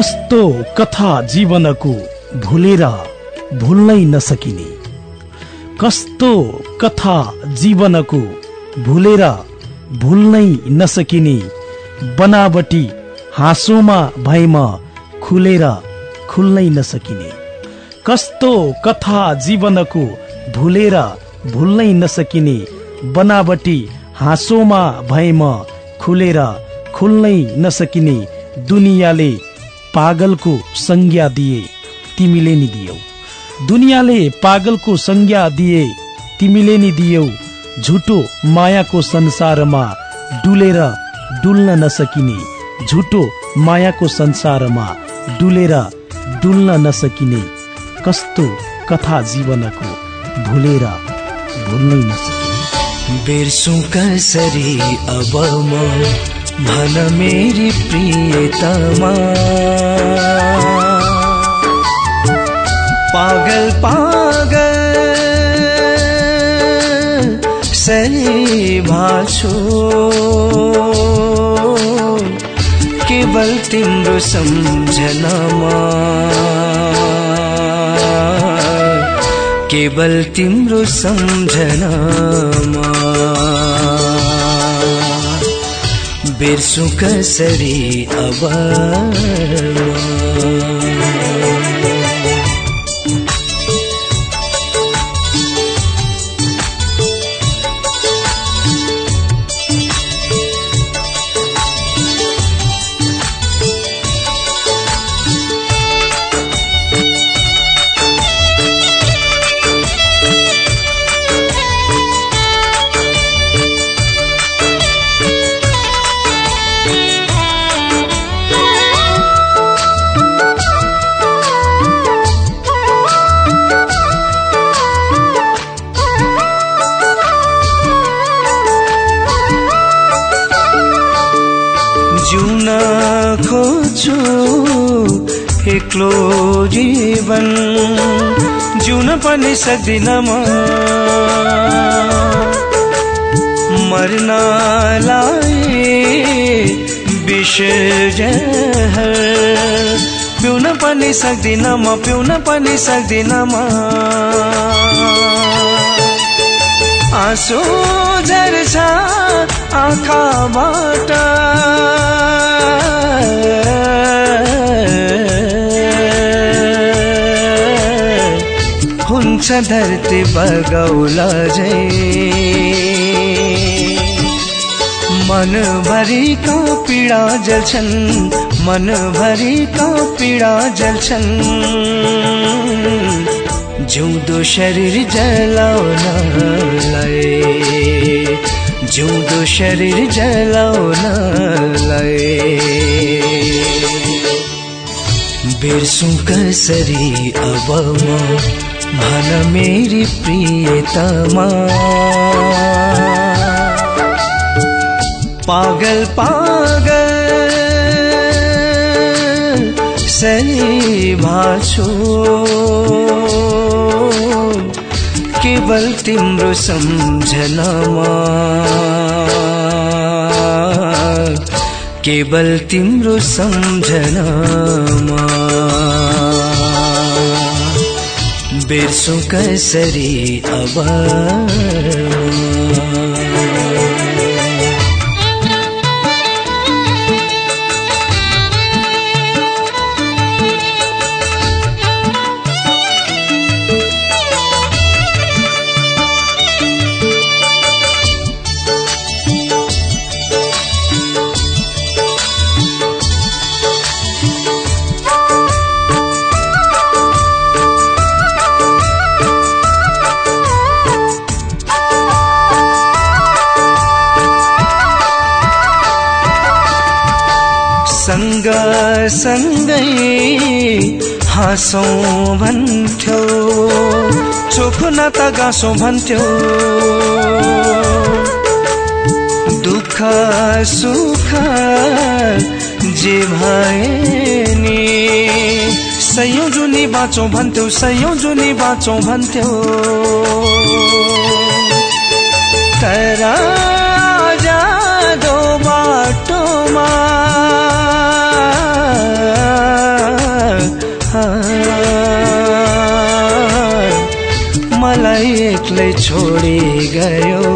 कस्तो कथा जीवनको भुलेर भुल्नै नसकिने। कस्तो कथा जीवनको भुलेर भुल्नै नसकिने बनावटी हाँसोमा भएमा खुलेर खुल्नै नसकिने। कस्तो कथा जीवनको भुलेर भुल्नै नसकिने बनावटी हाँसोमा भएमा खुलेर खुल्नै नसकिने दुनियाँले पागलको संज्ञा दिए तिमीले नि दियौ। दुनियाँले पागलको संज्ञा दिए तिमीले नि दियौ। झुटो मायाको संसारमा डुलेर डुल्न नसकिने झुटो मायाको संसारमा डुलेर डुल्न नसकिने कस्तो कथा जीवनको भुलेर भुल्नै नसकिने। बिर्सु कसरी अब म? भन मेरी प्रियतमा। पागल पागल सही भाषो केवल तिम्रो सम्झनामा। केवल तिम्रो सम्झनामा। बिर्सु कसरी अब एक्लो जीवन जिउन पनि सक्दिन म मर्नलाई विष जहर पिउन पनि सक्दिन म पिउन पनि सक्दिन म आँसु झर्छ आँखाबाट। हुन्छ धरती बगौला झै मनभरिका पीडा जल्छन् मनभरिका पीडा जल्छन् जिउँदो शरीर जलाउनलाई जिउँदो शरीर जलाउनलाई बिर्सु कसरी अब म भन मेरी प्रियतमा। पागल पागल सही भाषो केवल तिम्रो सम्झनामा। केवल तिम्रो सम्झनामा। बिर्सु कसरी अब सँगै हाँसौँ भन्थ्यो। चोखो न त गाँसौँ भन्थ्यो। दुःख सुख जे भए नि। सयौँ जुनी बाँचौँ भन्थ्यो सयौँ जुनी बाँचौँ भन्थ्यो। तर जाँदो बाटोमा मलाई एक्लै छोडी गयो।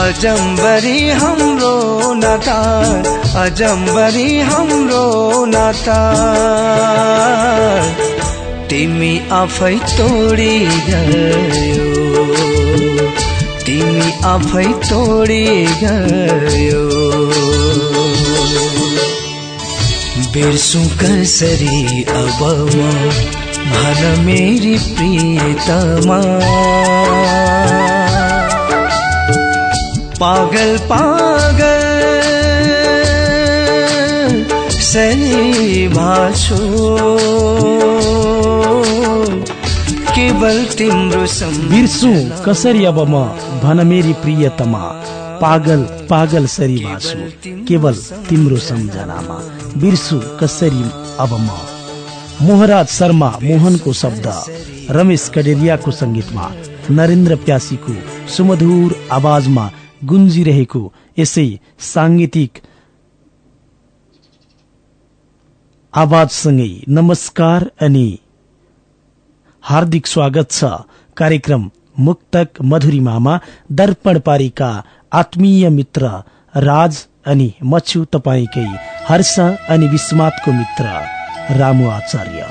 अजम्बरी हाम्रो नाता अजम्बरी हाम्रो नाता तिमी आफै तोडी गयो। तिमी आफै तोडी गयो। बिर्सु कसरी अब भन मेरी प्रियतमा। पागल पागल केवल तिम्रो बिर्सु कसरी अब भन मेरी प्रियतमा। पागल पागल सरी भाषु केवल तिम्रो सम्झनामा। बिर्सु कसरी अब म मोहराज शर्मा मोहनको शब्द रमेश कडेरियाको संगीतमा नरेन्द्र प्यासीको सुमधुर आवाजमा गुन्जिरहेको यसै साङ्गीतिक आवाजसँगै नमस्कार अनि हार्दिक स्वागत छ कार्यक्रम मुक्तक मधुरिमामा दर्पण पारिका आत्मीय मित्र राज अनि मछु तपाईँकै हर्ष अनि विस्मातको मित्र रामु आचार्य।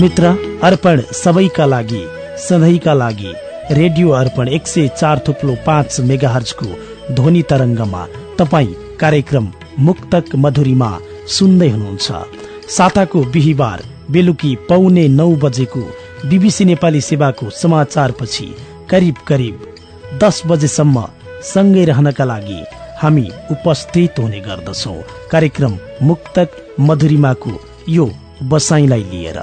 मित्र अर्पण सबैका लागि सधैँका लागि रेडियो अर्पण एक सय चार थुप्लो पाँच मेगा हर्जको ध्वनि तरङ्गमा तपाईँ कार्यक्रम मुक्तक मधुरीमा सुन्दै हुनुहुन्छ। साताको बिहिबार बेलुकी पौने नौ बजेको बिबिसी नेपाली सेवाको समाचारपछि करिब करिब दस बजेसम्म सँगै रहनका लागि हामी उपस्थित हुने गर्दछौ। कार्यक्रम मुक्तक मधुरिमाको यो बसाईलाई लिएर।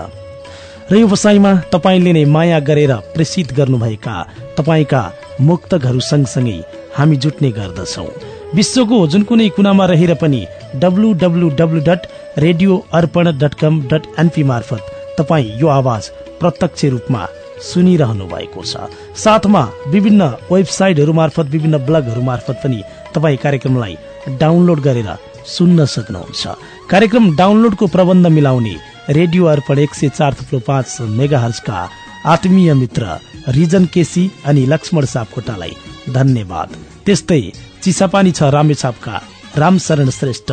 र यो बसाईमा तपाईँले नै माया गरेर प्रेसित गर्नुभएका तपाईँका मुक्तकहरू सँगसँगै हामी जुट्ने गर्दछौ। विश्वको जुन कुनै कुनामा रहेर पनि W W W dot radio Arpan dot com dot NP मार्फत तपाईँ यो आवाज प्रत्यक्ष रूपमा सुनिरहनु भएको छ। साथमा विभिन्न वेबसाइटहरू मार्फत विभिन्न ब्लगहरू मार्फत पनि तपाईँ कार्यक्रमलाई डाउनलोड गरेर सुन्न सक्नुहुन्छ। कार्यक्रम डाउनलोडको प्रबन्ध मिलाउने रेडियो अर्पण एक सय चार थुप्रो पाँच मेगा हर्जका आत्मीय मित्र रिजन केसी अनि लक्ष्मण सापकोटालाई धन्यवाद। त्यस्तै चिसापानी छ रामेछापका रामशरण श्रेष्ठ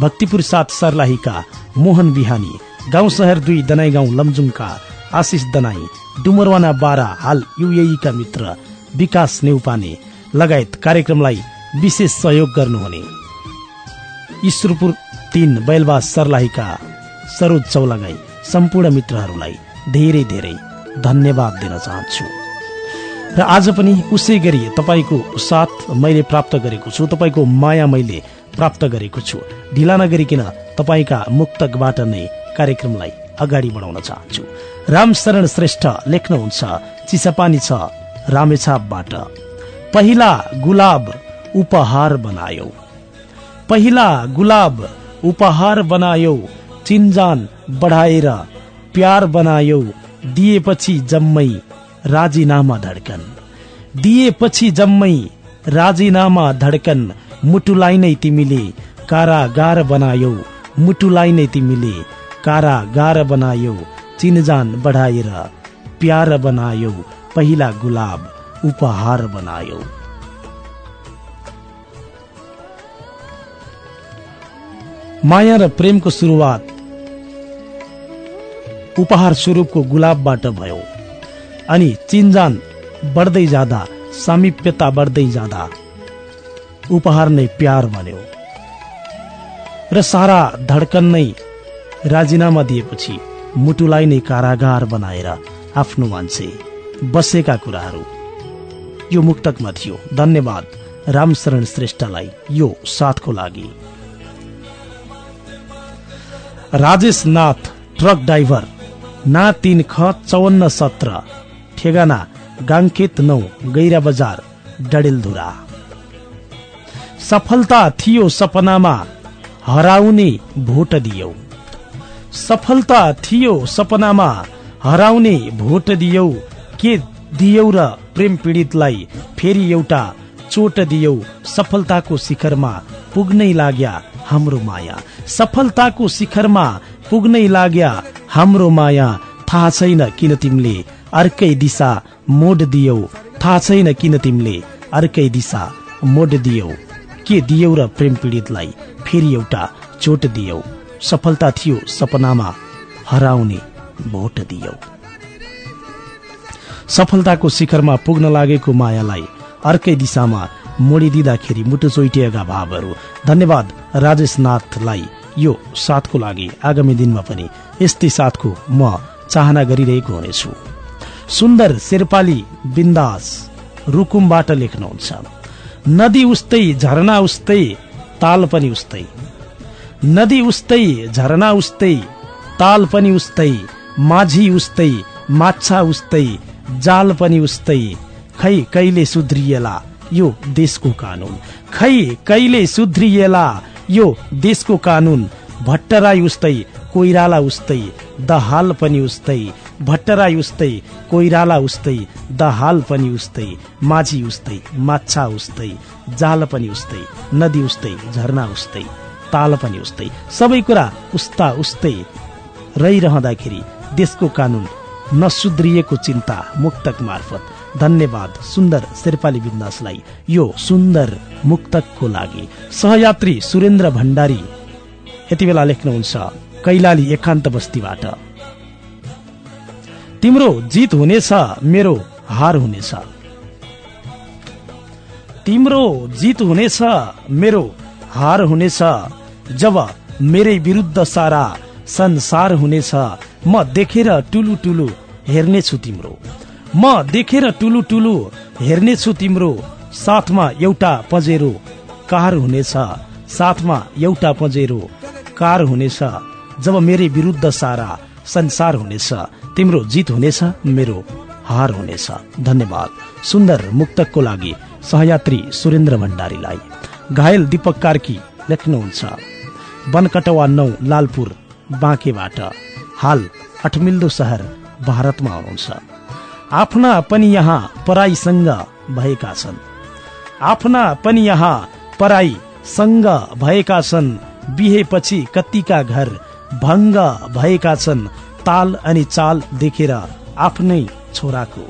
भक्तिपुर साथ सर्लाहीका मोहन बिहानी गाउँ शहर दुई दनाई गाउँ लमजुङका आशिष दनाई डुमरवाना बारा हाल युएका मित्र विकास नेउपाने लगायत कार्यक्रमलाई विशेष सहयोग गर्नुहुने। ईश्वरपुर तीन बैलबास सर्लाहीका सरोज चौलागाई सम्पूर्ण मित्रहरूलाई धेरै धेरै धन्यवाद दिन चाहन्छु। र आज पनि उसै गरी तपाईँको साथ मैले प्राप्त गरेको छु तपाईँको माया मैले प्राप्त गरेको छु। ढिला नगरिकन तपाईँका मुक्तकबाट नै कार्यक्रमलाई अगाडि बढाउन चाहन्छु। रामशरण श्रेष्ठ लेख्नुहुन्छ चिसापानी छ रामेछापबाट। पहिला गुलाब उपहार बनायो। पहिला गुलाब उपहार बनायो। चिन्जान बढाएर प्यार बनायो। दिएपछि जम्मै राजीनामा धड्कन। दिएपछि जम्मै राजीनामा धड्कन। मुटुलाई नै तिमीले कारागार बनायौ। मुटुलाई नै तिमीले कारागार बनायौ चिनजान बढाएर प्यार बनायौ पहिला गुलाब उपहार बनायौ। माया र प्रेमको सुरुवात उपहार स्वरूपको गुलाबबाट भयो। अनि चिन्जान बढ्दै जाँदा सामिप्यता बढ्दै जाँदा उपहार नै प्यार बन्यो। र सारा धड्कन नै राजीनामा दिएपछि मुटुलाई नै कारागार बनाएर आफ्नो मान्छे बसेका कुराहरू। यो मुक्तकमा थियो। धन्यवाद। रामशरण श्रेष्ठलाई यो साथको लागि। राजेश नाथ ट्रक ड्राइभर ना तिन ख चौन्न सत्र ठेगाना गाङखेत नौ गैरा बजार डडेलधुरा। सफलता थियो सपनामा हराउने भोट दियौ। सफलता थियो सपनामा हराउने भोट दियौ। के दियौ र प्रेम पीडितलाई फेरि एउटा चोट दियौ। सफलताको शिखरमा पुग्नै लाग्या हाम्रो माया। सफलताको शिखरमा पुग्नै लाग्या हाम्रो माया। थाहा छैन किन तिमीले अर्कै दिशा मोड दियौ। थाहा छैन किन तिमीले अर्कै दिशा मोड दियौ। के दियौ र प्रेम पीडितलाई फेरि एउटा चोट दियौ। सफलता थियो सपनामा हराउने भोट दियौ। सफलताको शिखरमा पुग्न लागेको मायालाई अर्कै दिशामा मोडिदिँदाखेरि मुटु चोइटिएका भावहरू। धन्यवाद राजेश नाथलाई यो साथको लागि। आगामी दिनमा पनि यस्तै साथको म चाहना गरिरहेको हुनेछु। सुन्दर शेर्पाली बिन्दास रुकुमबाट लेख्नुहुन्छ। नदी उस्तै झरना उस्तै ताल पनि उस्तै। नदी उस्तै झरना उस्तै ताल पनि उस्तै माझी उस्तै माछा उस्तै जाल पनि उस्तै। खै कहिले सुध्रिएला यो देशको कानून? खै कहिले सुध्रिएला यो देशको कानून? भट्टराई उस्तै कोइराला उस्तै दहाल पनि उस्तै। भट्टराई उस्तै कोइराला उस्तै दहाल पनि उस्तै माझी उस्तै माछा उस्तै जाल पनि उस्तै नदी उस्तै झरना उस्तै। ताल पनि उस्तै। सबै कुरा उस्ता उस्तै रहिरहँदाखेरि देशको कानून नसुध्रिएको चिन्ता मुक्तक मार्फत। धन्यवाद सुन्दर शेर्पाली विन्दासलाई यो सुन्दर मुक्तकको लागि। सहयात्री सुरेन्द्र भण्डारी यति बेला लेख्नुहुन्छ कैलाली एकान्त बस्तीबाट। तिम्रो जित हुनेछ मेरो हार हुनेछ। तिम्रो जित हुनेछ मेरो हार हुनेछ। जब मेरै विरुद्ध सारा संसार हुनेछ। म देखेर टुलु टुलु हेर्नेछु तिम्रो। म देखेर टुलु टुलु हेर्नेछु तिम्रो। साथमा एउटा पजेरो कार हुनेछ। साथमा एउटा पजेरो कार हुनेछ। जब मेरै विरुद्ध सारा संसार हुनेछ तिम्रो जित हुनेछ मेरो हार हुनेछ। धन्यवाद। सुन्दर मुक्तकको लागि सहयात्री सुरेन्द्र भण्डारीलाई। घायल दीपक कार्की लेख्नुहुन्छ। बनकटवा नौ लालपुर बाँकेबाट। हाल अठमिल्दो सहर भारतमा हुनुहुन्छ आफ्ना पनि यहाँ पराईसँग भएका छन्। आफ्ना पनि यहाँ पराईसँग भएका छन्। बिहेपछि कतिका घर भङ्ग भएका छन्। ताल अनि चाल देखेर आफ्नै छोराको।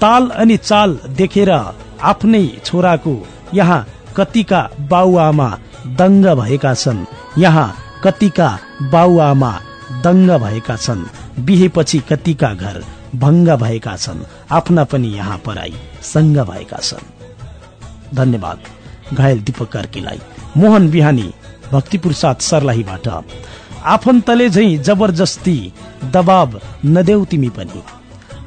ताल अनि चाल देखेर आफ्नै छोराको। यहाँ कतिका बाउआमा दङ्ग भएका छन्। यहाँ कतिका बाउआमा दङ्ग भएका छन्। बिहेपछि कतिका घर भङ्ग भएका छन्। आफ्ना पनि यहाँ पराई सङ्ग भएका छन्। धन्यवाद घायल दीपक कार्कीलाई मोहन बिहानी भक्तिपुर साथ सर्लाहीबाट। आफन्तले झै जबरजस्ती दबाब नदेऊ तिमी पनि।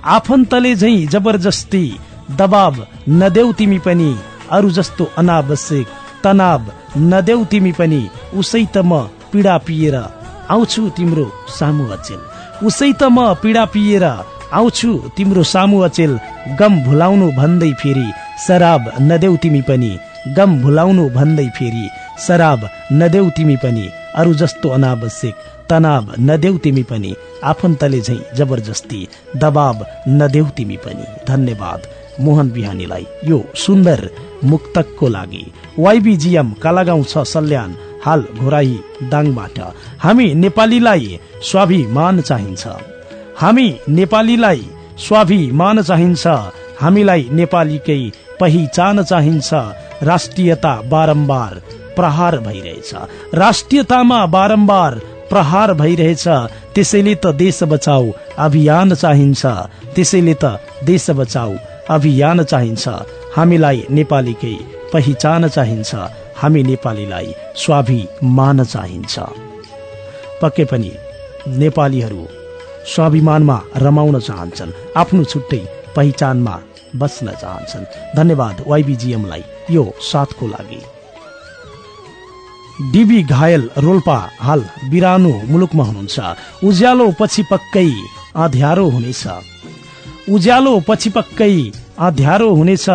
आफन्तले झै जबरजस्ती दबाब नदेऊ तिमी पनि। अरू जस्तो अनावश्यक तनाव नदेऊ तिमी पनि उसै त म पीडा पिएर आउँछु तिम्रो सामु अचेल। उसै त म पीडा पिएर आउँछु तिम्रो सामु अचेल। गम भुलाउनु भन्दै फेरि शराब नदेऊ तिमी पनि गम भुलाउनु भन्दै फेरि शराब नदेऊ तिमी पनि अरू जस्तो अनावश्यक तनाव नदेऊ तिमी पनि आफन्तले झै जबरजस्ती दबाब नदेऊ तिमी पनि। धन्यवाद। मोहन बिहानीलाई यो सुन्दर मुक्तकको लागि वाइबिजिएम कालागाउँ छ सल्यान हाल घोराई दाङबाट। हामी नेपालीलाई स्वाभिमान चाहिन्छ। हामी नेपालीलाई स्वाभिमान चाहिन्छ। हामीलाई नेपालीकै पहिचान चाहिन्छ। राष्ट्रियता बारम्बार प्रहार भइरहेछ। राष्ट्रियतामा बारम्बार प्रहार भइरहेछ। त्यसैले त देश बचाऊ अभियान चाहिन्छ। त्यसैले त देश बचाऊ अभियान चाहिन्छ। हामीलाई नेपालीकै पहिचान चाहिन्छ। हामी नेपालीलाई स्वाभिमान चाहिन्छ। पक्कै पनि नेपालीहरू स्वाभिमानमा रमाउन चाहन्छन्। आफ्नो छुट्टै पहिचानमा बस्न चाहन्छन्। धन्यवाद वाइबिजिएमलाई यो साथको लागि। डिबी घायल रोल्पा हाल बिरानो मुलुकमा हुनुहुन्छ। उज्यालो पछि पक्कै अध्यारो हुनेछ। उज्यालो पछि पक्कै अध्यारो हुनेछ।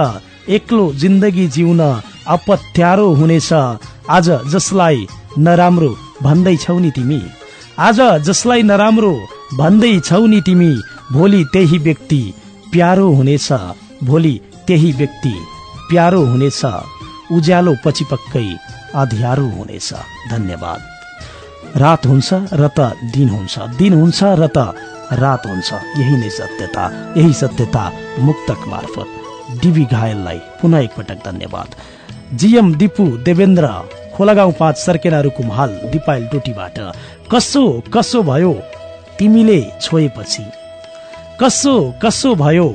एक्लो जिन्दगी जिउन अपत्यारो हुनेछ। आज जसलाई नराम्रो भन्दैछौ नि तिमी। आज जसलाई नराम्रो भन्दैछौ नि तिमी भोलि त्यही व्यक्ति प्यारो हुनेछ। भोलि त्यही व्यक्ति प्यारो हुनेछ। उज्यालो पछि पक्कै अध्यारो हुनेछ। धन्यवाद। रात हुन्छ र त दिन हुन्छ। दिन हुन्छ र त रात हुन्छ। यही नै सत्यता यही सत्यता मुक्तक मार्फत। डिबी घायललाई पुनः एकपटक धन्यवाद। जीएम दिपु देवेन्द्र खोलागाउँ पाँच सर्केना रुकुम हाल दिपायल टोटीबाट। कसो कसो भयो? तिमीले छोएपछि। कसो कसो भयो?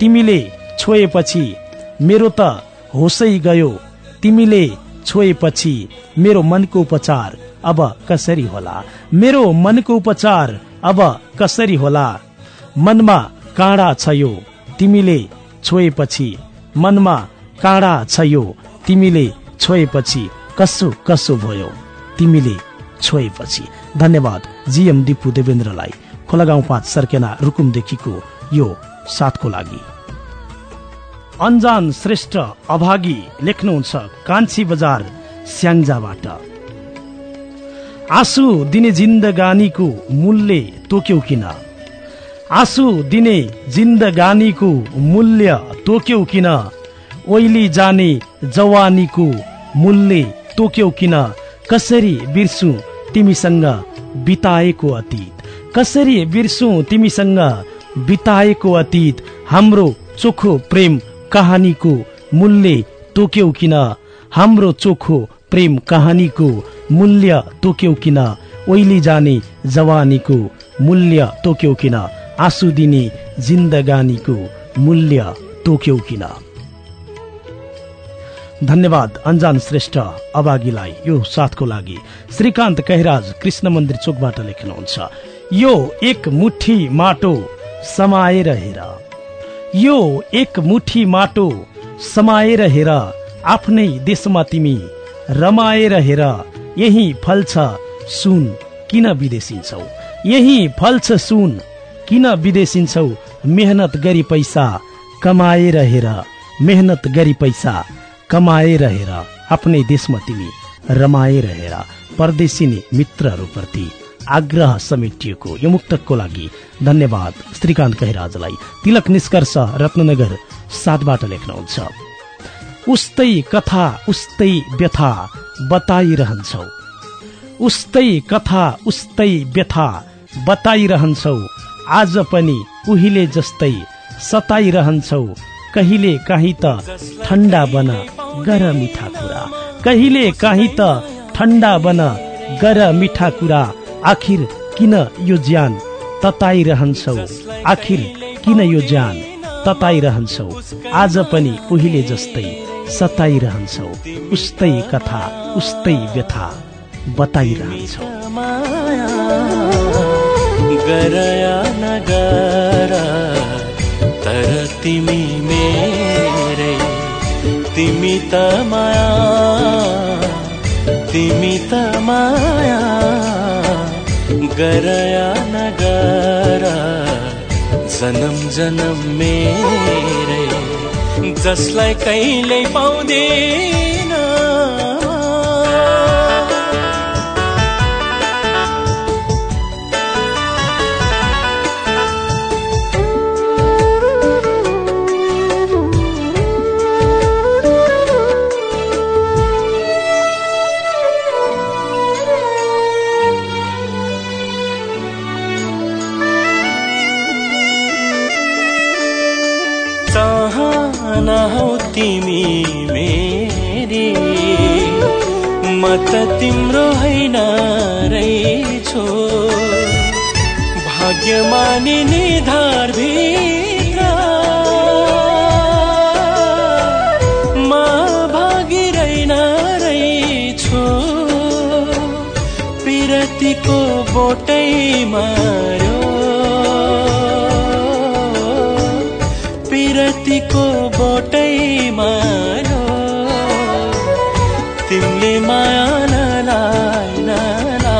तिमीले छोएपछि मेरो त होसै गयो। तिमीले छोएपछि मेरो मनको उपचार अब कसरी होला? मेरो मनको उपचार अब कसरी होला? मनमा काँडा छ यो तिमीले छोएपछि। मनमा काँडा छ यो तिमीले छोएपछि। कसो कसो भयो तिमीले छोएपछि। धन्यवाद जीएम दिपु देवेन्द्रलाई। खोलागाउँ पाँच सर्केना रुकुमदेखिको यो साथको लागि। अन्जान श्रेष्ठ अभागी लेख्नुहुन्छ कान्छी बजार स्याङ्जाबाट। आँसु दिने जिन्दगानीको मूल्य तोक्यौ किन? आँसु दिने जिन्दगानीको मूल्य तोक्यौ किन? ओइली जाने जवानीको मूल्य तोक्यौ किन? कसरी बिर्सु तिमीसँग बिताएको अतीत? कसरी बिर्सु तिमीसँग बिताएको अतीत? हाम्रो चोखो प्रेम कहानीको मूल्य तोक्यौ किन? हाम्रो चोखो प्रेम कहानीको मूल्य तोक्यौ किन? ओइली जाने जवानीको मूल्य तोक्यौ किन? आँसु दिने जिन्दगानीको मूल्य तोक्यौ किन? धन्यवाद अन्जान श्रेष्ठ अभागीलाई यो साथको लागि। श्रीकान्त कैराज कृष्ण मन्दिर चोकबाट लेख्नुहुन्छ। यो एक मुठी माटो समाएर हेर। यो एक मुठी माटो समाएर हेर। आफ्नै देशमा तिमी रमाएर हेर। यही फल्छ सुन किन विदेशिन्छौ? यही फल्छ सुन किन विदेशिन्छौ? मेहनत गरी पैसा कमाएर हेर मेहनत गरी पैसा कमाएर हेर आफ्नै देशमा तिमी रमाएर हेर परदेशिनी मित्रहरूप्रति आग्रह समेटिएको यो मुक्तकको लागि धन्यवाद। श्रीकान्त कैराजलाई तिलक निष्कर्ष रत्ननगर सातबाट लेख्नुहुन्छ। उस्तै कथा उस्तै व्यथा बताइरहन्छौ। उस्तै कथा उस्तै व्यथा बताइरहन्छौ। आज पनि उहिले जस्तै सताइरहन्छौ। कहिले काहीँ त ठन्डा बन गर मिठा कुरा। कहिले काहीँ त ठन्डा बन गर मिठा कुरा। आखिर किन यो ज्यान तताइरहन्छौ? आखिर किन यो ज्यान तताइरहन्छौ? आज पनि उहिले जस्तै सताइरहन्छौ। उस्तै कथा उस्तै व्यथा बताइरहन्छौ। गरया नगर तर तिमी मेरै तिमी त माया तिमी त माया। गरया नगर जन्म जन्म मेरै। जसलाई कहिल्यै पाउँदैन त तिम्रो होइन रहेछु भाग्यमानी निधार भित्र। म भागिरहेन पिरतीको बोटै पिरतीको बोटै माया नलाई नलाई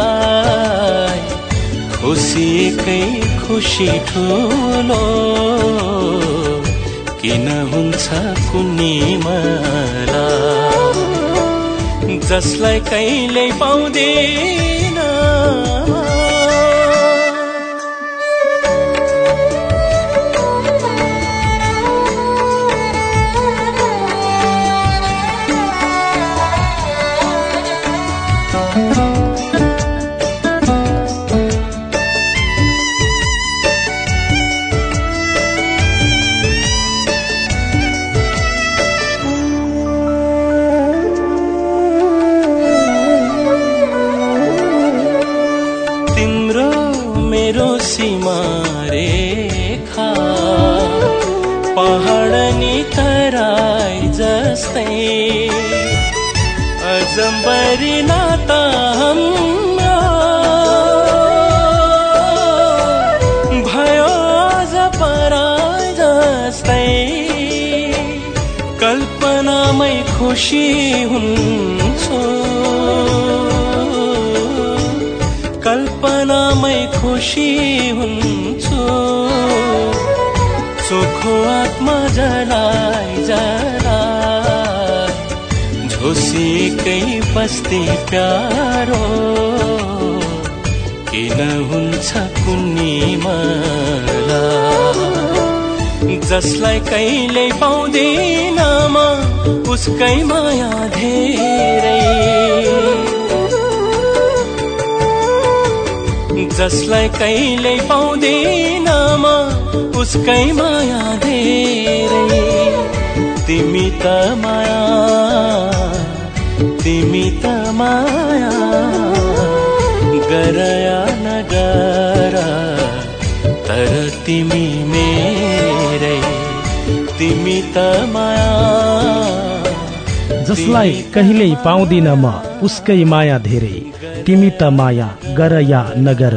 खुसी ठुलो किन हुन्छ कुन्नी मलाई जसलाई कहिल्यै पाउँदैन तराई जस्तै। अजम्बरी नाता हम भयो आज पराई जस्तै। कल्पनामै खुसी हुन्छु। कल्पनामै खुसी हुन्छु। सुख झोसिकै बस्ती प्यारो किन हुन्छ कुन्नी मलाई? जसलाई कहिले पाउँदिन म उसकै माया धेरै। जसलाई कहिले पाउँदिन म उसकै माया धेरै। तिमी त माया तिमी त माया। गरया नगर तर तिमी मेरै। तिमी त माया। जसलाई कहिल्यै पाउँदिन म उसकै माया धेरै। तिमी त माया गर या नगर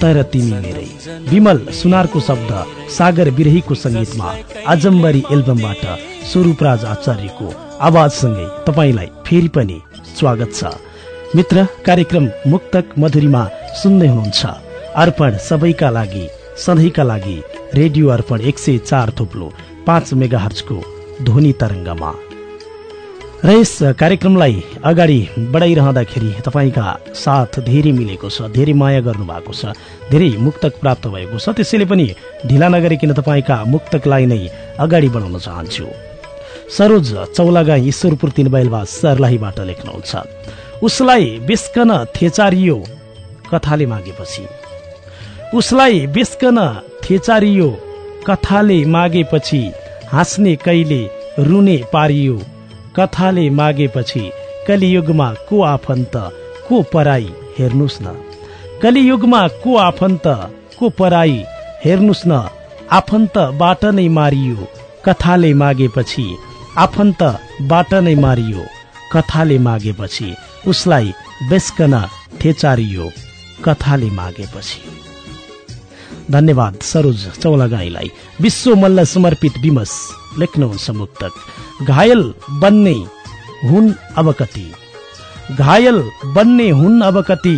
तर तिमी मेरै। विमल सुनारको शब्द सागर बिरहीको संगीतमा आजम्बरी एल्बमबाट स्वरूपराज आचार्यको आवाजसँगै तपाईँलाई फेरि पनि स्वागत छ। मित्र कार्यक्रम मुक्तक मधुरीमा सुन्दै हुनुहुन्छ। अर्पण सबैका लागि सधैँका लागि रेडियो अर्पण एक सय चार थोप्लो पाँच मेगा हर्चको ध्वनि तरङ्गमा। र यस कार्यक्रमलाई अगाडि बढाइरहँदाखेरि तपाईँका साथ धेरै मिलेको छ धेरै माया गर्नुभएको छ धेरै मुक्तक प्राप्त भएको छ। त्यसैले पनि ढिला नगरिकन तपाईँका मुक्तकलाई नै अगाडि बढाउन चाहन्छु। सरोज चौलागाई ईश्वरपुर तिन बैलवा सर्लाहीबाट लेख्नुहुन्छ। उसलाई बेस्कन थेचारियो कथाले मागेपछि। उसलाई बेस्कन थेचारियो कथाले मागेपछि हाँस्ने कहिले रुने पारियो। कथाले मागेपछि कलियुगमा को आफन्त को पराई हेर्नुहोस् न। कलियुगमा को आफन्त को पराई हेर्नुहोस् न। आफन्तबाट नै मारियो। कथाले मागेपछि आफन्तबाट नै मारियो। कथाले मागेपछि उसलाई बेस्कन ठेचारियो। कथाले मागेपछि। धन्यवाद सरोज चौलागाईलाई विश्व मल्ल समर्पित विमस लेख्नुहुन्छ मुक्तक घायल बन्ने हुन् अब कति घायल बन्ने हुन् अब कति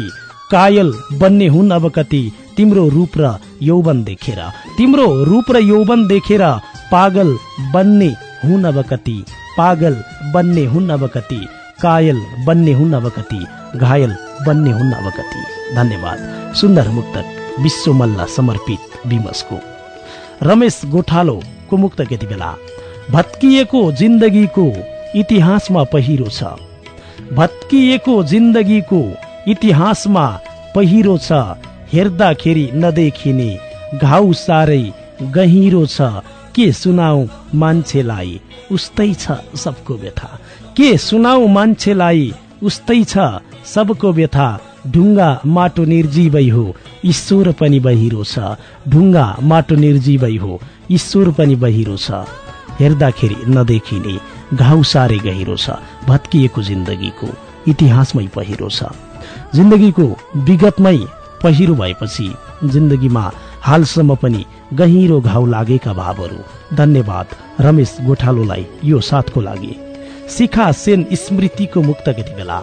कायल बन्ने हुन् अब कति तिम्रो रूप र यौवन देखेर। तिम्रो रूप र यौवन देखेर पागल बन्ने हुन् अब कति पागल बन्ने हुन् अब कति कायल बन्ने हुन् अब कति घायल बन्ने हुन् अब कति धन्यवाद। सुन्दर मुक्तक। विश्व मल्ल समर्पित विमसको। रमेश गोठालोको मुक्तक यति बेला भत्किएको जिन्दगीको इतिहासमा पहिरो छ। भत्किएको जिन्दगीको इतिहासमा पहिरो छ। हेर्दाखेरि नदेखिने घाउ साह्रै गहिरो छ। के सुनाऊ मान्छेलाई उस्तै छ सबको व्यथा। के सुनाऊ मान्छेलाई उस्तै छ सबको व्यथा। ढुङ्गा माटो निर्जीवै हो। ईश्वर पनि बहिरो छ। ढुङ्गा माटो निर्जीवै हो। ईश्वर पनि बहिरो छ। हेर्दाखेरि नदेखिने घाउ साह्रै गहिरो छ। भत्किएको जिन्दगीको इतिहासमै पहिरो छ। जिन्दगीको विगतमै पहिरो भएपछि जिन्दगीमा हालसम्म पनि गहिरो घाउ लागेका भावहरू। धन्यवाद रमेश गोठालोलाई यो साथको लागि। शिखा सेन स्मृतिको मुक्त यति बेला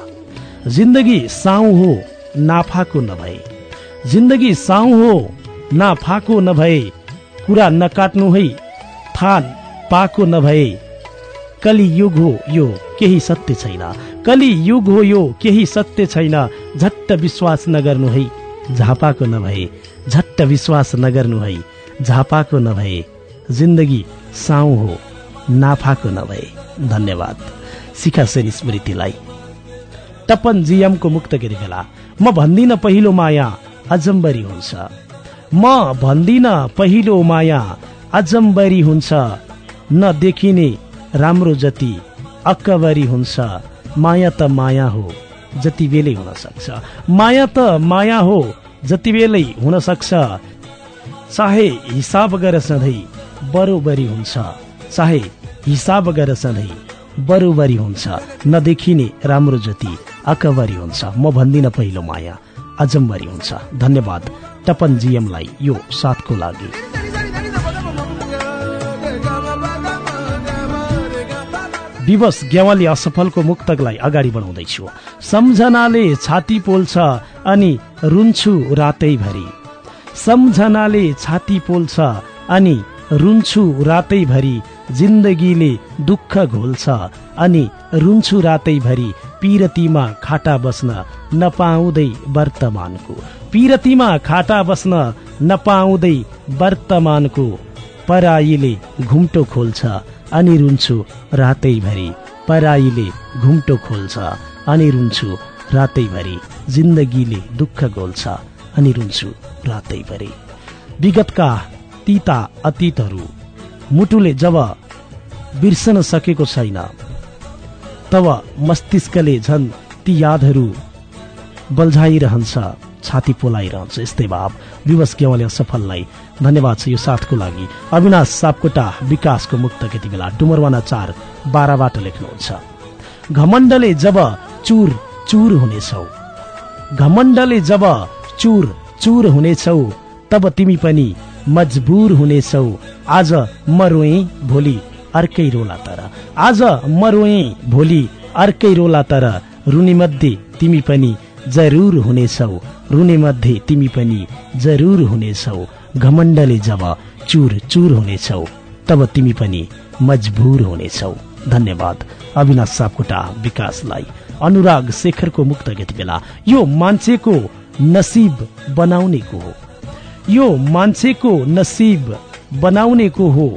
जिन्दगी साउ हो नाफाको नभए जिन्दगी साउ हो नाफाको नभए कुरा नकाट्नु है थान पाको नभए कलि युग हो यो केही सत्य छैन। कलि युग हो यो केही सत्य छैन। झट्ट विश्वास नगर्नु है झापाको नभए झट्ट विश्वास नगर्नु है झापाको नभए जिन्दगी साउ हो नाफाको नभए धन्यवाद। शिखा सेन स्मृतिलाई। टप्पन जिएमको मुक्त बेला म भन्दिन पहिलो माया अजम्बरी हुन्छ। म भन्दिन पहिलो माया अजम्बरी हुन्छ। नदेखिने राम्रो जति अक्कबरी हुन्छ। माया त माया हो जति बेलै हुन सक्छ माया त माया हो जति बेलै हुन सक्छ चाहे हिसाब गर सधैँ बरोबरी हुन्छ। चाहे हिसाब गर सधैँ बरोबरी हुन्छ। नदेखिने राम्रो जति अकबरी हुन्छ। म भन्दिन पहिलो माया। अजम्बरी हुन्छ। धन्यवाद। टपन जीएमलाई यो साथको लागि। विवश ग्यावाली असफलको मुक्तकलाई अगाडि बढाउँदैछु। सम्झनाले छाती पोल्छ अनि रुन्छु रातैभरि। सम्झनाले छाती पोल्छ अनि रुन्छु रातैभरि। जिन्दगीले दुःख घोल्छ अनि रुन्छु रातैभरि। पिरतीमा खाटा बस्न नपाउँदै वर्तमानको। पिरतीमा खाटा बस्न नपाउँदै वर्तमानको पराईले घुम्टो खोल्छ अनि रुन्छु रातैभरि। पराईले घुम्टो खोल्छ अनि रुन्छु रातैभरि। जिन्दगीले दुःख घोल्छ अनि रुन्छु रातैभरि। विगतका तिता अतीतहरू मुटुले जब बिर्सन सकेको छैन तब मस्तिष्कले झन् ती यादहरू बल्झाइरहन्छ। छाती पोलाइरहन्छ। यस्तै भाव। विवश केवल सफललाई धन्यवाद छ यो साथको लागि। अविनाश सापकोटा विकासको मुक्त यति बेला। डुमरवाना चार बाह्रबाट लेख्नुहुन्छ। घमण्डले जब चुर चुर हुनेछौ। घमण्डले जब चुर चुर हुनेछौ तब तिमी पनि मजबुर हुनेछौ। आज म रोएँ भोलि। अर्कै रोला तर। आज म रोएँ भोलि अर्कै रोला तर। रुनी मध्ये तिमी पनि जरुर हुनेछौ। रुने मध्ये तिमी पनि जरुर हुनेछौ। घमण्डले जब चुर चुर हुनेछौ तब तिमी पनि मजबुर हुनेछौ। धन्यवाद। अविनाश सापकोटा विकासलाई। अनुराग शेखरको मुक्त यति बेला यो मान्छेको नसिब बनाउनेको हो। यो मान्छेको नसिब बनाउनेको हो।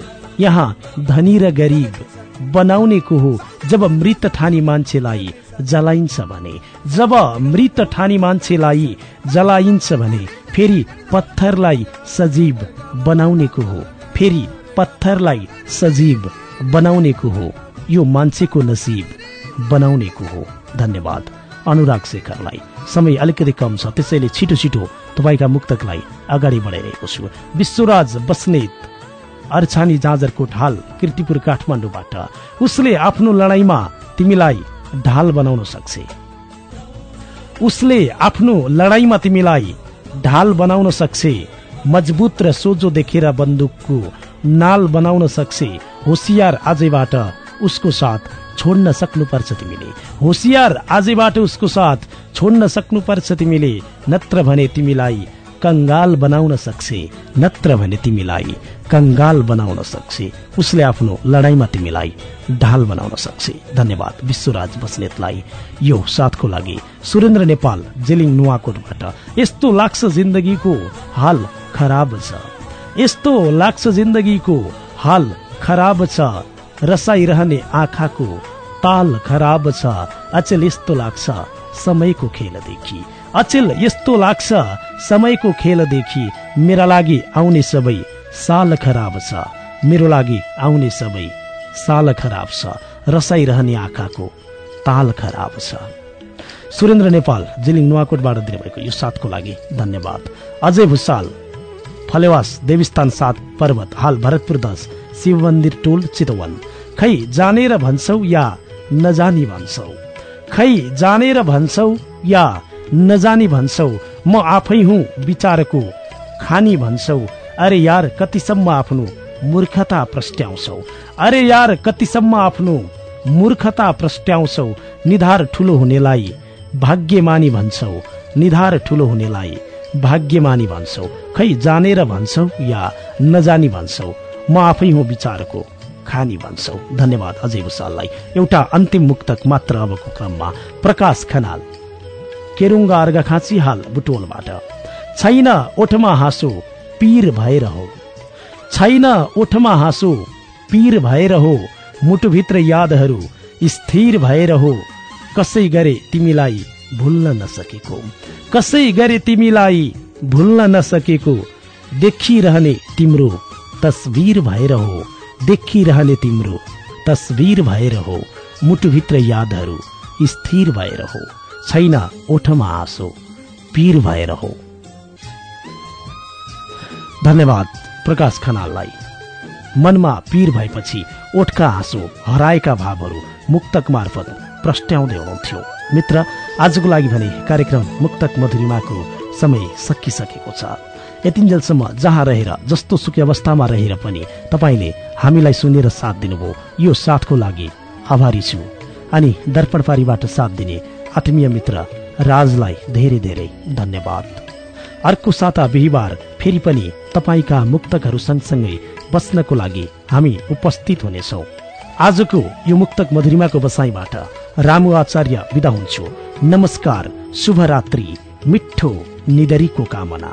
यहाँ धनी र गरिब बनाउनेको हो जब मृत ठानी मान्छेलाई जलाइन्छ भने जब मृत ठानी मान्छेलाई जलाइन्छ भने फेरि पत्थरलाई सजीव बनाउनेको हो फेरि पत्थरलाई सजीव बनाउनेको हो यो मान्छेको नसिब बनाउनेको हो धन्यवाद। अनुराग शेखरलाई। समय अलिकति कम छ त्यसैले छिटो छिटो तपाईँका मुक्तकलाई अगाडि बढाइरहेको छु। विश्वराज बस्नेत। अर्छानी जाजरकोट हाल किर्तिपुर काठमाडौँबाट। उसले आफ्नो लडाईँमा तिमीलाई ढाल बनाउन सक्छ। उसले आफ्नो लडाईँमा तिमीलाई ढाल बनाउन सक्छ। मजबुत र सोझो देखेर बन्दुकको नाल बनाउन सक्छ। होसियार आजैबाट उसको साथ छोड्न सक्नुपर्छ तिमीले। होसियार आजैबाट उसको साथ छोड्न सक्नुपर्छ तिमीले। नत्र भने तिमीलाई कंगाल बनाउन सक्छ नत्र भने तिमीलाई कंगाल बनाउन सक्छ उसले आफ्नो लडाईँमा तिमीलाई ढाल बनाउन सक्छ धन्यवाद विश्वराज बस्नेतलाई। यो साथको लागि सुरेन्द्र नेपाल जेलिङ नुवाकोटबाट। यस्तो लाग्छ जिन्दगीको हाल खराब छ। यस्तो लाग्छ जिन्दगीको हाल खराब छ। रसाइरहने आँखाको ताल खराब छ। अचेल यस्तो लाग्छ समयको खेलदेखि अचेल यस्तो लाग्छ। समयको खेलदेखि मेरा लागि आउने सबै साल खराब छ। मेरो लागि आउने सबै साल खराब छ। रसाइरहने आँखाको ताल खराब छ। सुरेन्द्र नेपाल जिलिङ नुवाकोटबाट दिनुभएको यो साथको लागि धन्यवाद। अजय भुषाल फलेवास देवस्थान सात पर्वत हाल भरतपुर दस शिव मन्दिर टोल चितवन। खै जानेर भन्छौ या नजानी भन्छौ? खै जानेर भन्छौ या नजानी भन्छौ म आफै हुँ विचारको खानी भन्छौ। अरे यार कतिसम्म आफ्नो मूर्खता प्रस्ट्याउँछौ? अरे यार कतिसम्म आफ्नो मूर्खता प्रस्ट्याउँछौ? निधार ठुलो हुनेलाई भाग्यमानी भन्छौ। निधार ठुलो हुनेलाई भाग्यमानी भन्छौ। खै जानेर भन्छौ या नजानी भन्छौ? म आफै हुँ विचारको खानी भन्छौ। धन्यवाद अजय भूषाललाई। एउटा अन्तिम मुक्तक मात्र अबको क्रममा प्रकाश खनाल। केरुङ्गा अर्घाखाँची हाल बुटोलबाट छैन ओठमा हाँसो पीर भएर हो। छैन ओठमा हाँसो पीर भएर हो। मुटुभित्र यादहरू स्थिर भएर हो। कसै गरे तिमीलाई भुल्न नसकेको। कसै गरे तिमीलाई भुल्न नसकेको। देखिरहने तिम्रो तस्विर भएर हो। देखिरहने तिम्रो तस्विर भएर हो। मुटुभित्र यादहरू स्थिर भएर हो। छैन ओठमा आँसो पीर भएर हो। धन्यवाद प्रकाश खनाललाई। मनमा पीर भएपछि ओठका हाँसो हराएका भावहरू मुक्तक मार्फत प्रस्ट्याउँदै हुनुहुन्थ्यो। मित्र आजको लागि भने कार्यक्रम मुक्तक मधुरिमाको समय सकिसकेको छ। यतिन्जेलसम्म जहाँ रहेर जस्तो सुखी अवस्थामा रहेर पनि तपाईँले हामीलाई सुनेर साथ दिनुभयो। यो साथको लागि आभारी छु। अनि दर्पणपारीबाट साथ दिने आत्मीय मित्र राजलाई धेरै धेरै धन्यवाद। अर्को साता बिहिबार फेरि पनि तपाईँका मुक्तकहरू सँगसँगै बस्नको लागि हामी उपस्थित हुनेछौ। आजको यो मुक्तक मधुरिमाको बसाईबाट रामु आचार्य विदा हुन्छु। नमस्कार शुभरात्रि मिठो निदरीको कामना।